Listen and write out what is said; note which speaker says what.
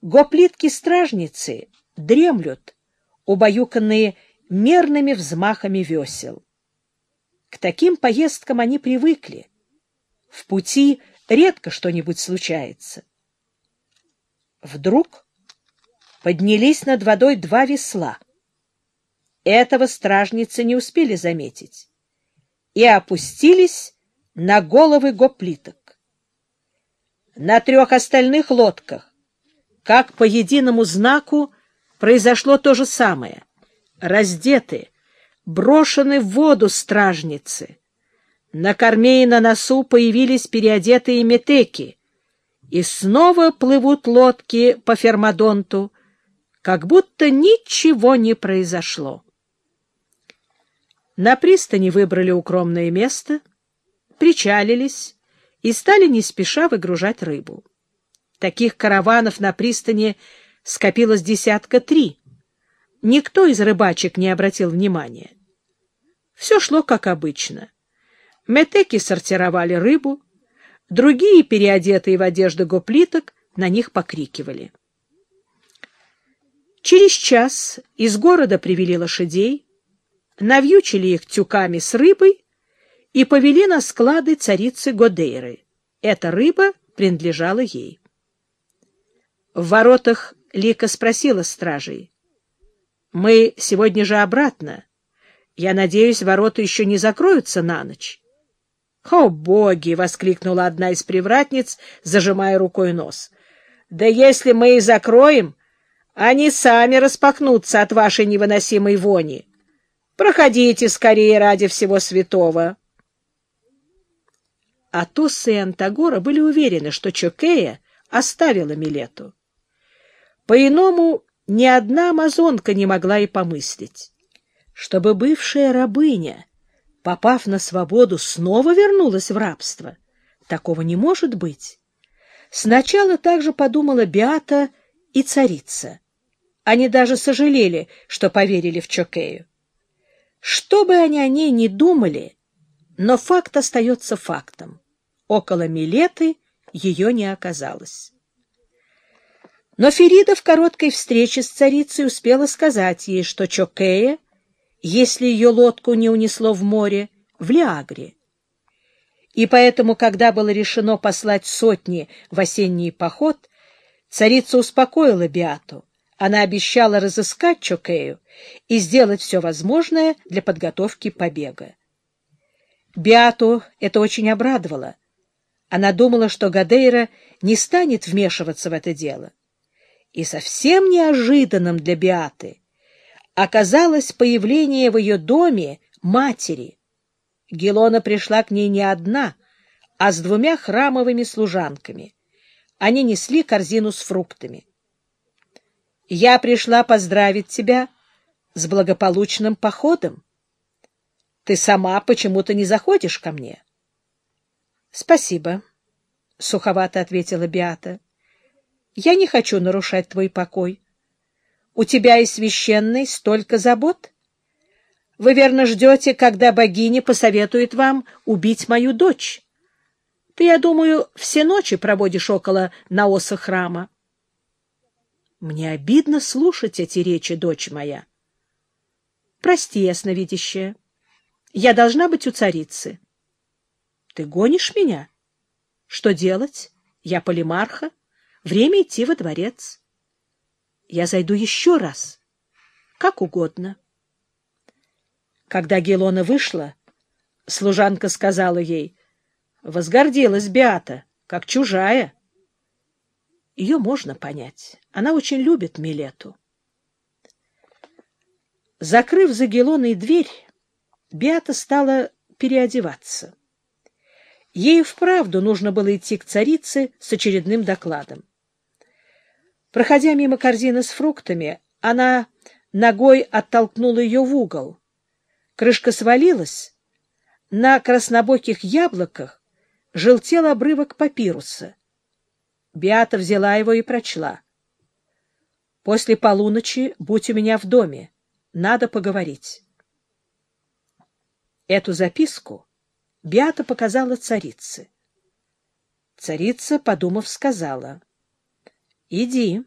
Speaker 1: Гоплитки-стражницы дремлют, убаюканные мерными взмахами весел. К таким поездкам они привыкли. В пути редко что-нибудь случается. Вдруг поднялись над водой два весла. Этого стражницы не успели заметить и опустились на головы гоплиток. На трех остальных лодках, как по единому знаку, произошло то же самое. Раздеты, брошены в воду стражницы. На корме и на носу появились переодетые метеки, и снова плывут лодки по Фермадонту, как будто ничего не произошло. На пристани выбрали укромное место, причалились и стали не спеша выгружать рыбу. Таких караванов на пристани скопилось десятка три. Никто из рыбачек не обратил внимания. Все шло как обычно. Метеки сортировали рыбу, другие, переодетые в одежды гоплиток, на них покрикивали. Через час из города привели лошадей, навьючили их тюками с рыбой и повели на склады царицы Годейры. Эта рыба принадлежала ей. В воротах Лика спросила стражей. — Мы сегодня же обратно. Я надеюсь, ворота еще не закроются на ночь. — О, боги! — воскликнула одна из привратниц, зажимая рукой нос. — Да если мы и закроем, они сами распахнутся от вашей невыносимой вони. Проходите скорее ради всего святого. Атосса и Антагора были уверены, что Чокея оставила Милету. По-иному ни одна амазонка не могла и помыслить, чтобы бывшая рабыня, попав на свободу, снова вернулась в рабство. Такого не может быть. Сначала также подумала Биата и царица. Они даже сожалели, что поверили в Чокею. Что бы они о ней ни думали, но факт остается фактом. Около Милеты ее не оказалось. Но Ферида в короткой встрече с царицей успела сказать ей, что Чокея, если ее лодку не унесло в море, в Лиагре. И поэтому, когда было решено послать сотни в осенний поход, царица успокоила Биату. Она обещала разыскать Чокею и сделать все возможное для подготовки побега. Биату это очень обрадовало. Она думала, что Гадейра не станет вмешиваться в это дело. И совсем неожиданным для Биаты оказалось появление в ее доме матери. Гелона пришла к ней не одна, а с двумя храмовыми служанками. Они несли корзину с фруктами. Я пришла поздравить тебя с благополучным походом. Ты сама почему-то не заходишь ко мне. — Спасибо, — суховато ответила Биата. — Я не хочу нарушать твой покой. У тебя и священной столько забот. Вы верно ждете, когда богиня посоветует вам убить мою дочь. Ты, я думаю, все ночи проводишь около наоса храма. Мне обидно слушать эти речи, дочь моя. Прости, ясновидящая. Я должна быть у царицы. Ты гонишь меня? Что делать? Я полимарха. Время идти во дворец. Я зайду еще раз. Как угодно. Когда Гелона вышла, служанка сказала ей, возгордилась Беата, как чужая. Ее можно понять. Она очень любит Милету. Закрыв за Гелоной дверь, Беата стала переодеваться. Ей вправду нужно было идти к царице с очередным докладом. Проходя мимо корзины с фруктами, она ногой оттолкнула ее в угол. Крышка свалилась. На краснобоких яблоках желтел обрывок папируса. Биата взяла его и прочла. «После полуночи будь у меня в доме. Надо поговорить». Эту записку Биата показала царице. Царица, подумав, сказала, «Иди,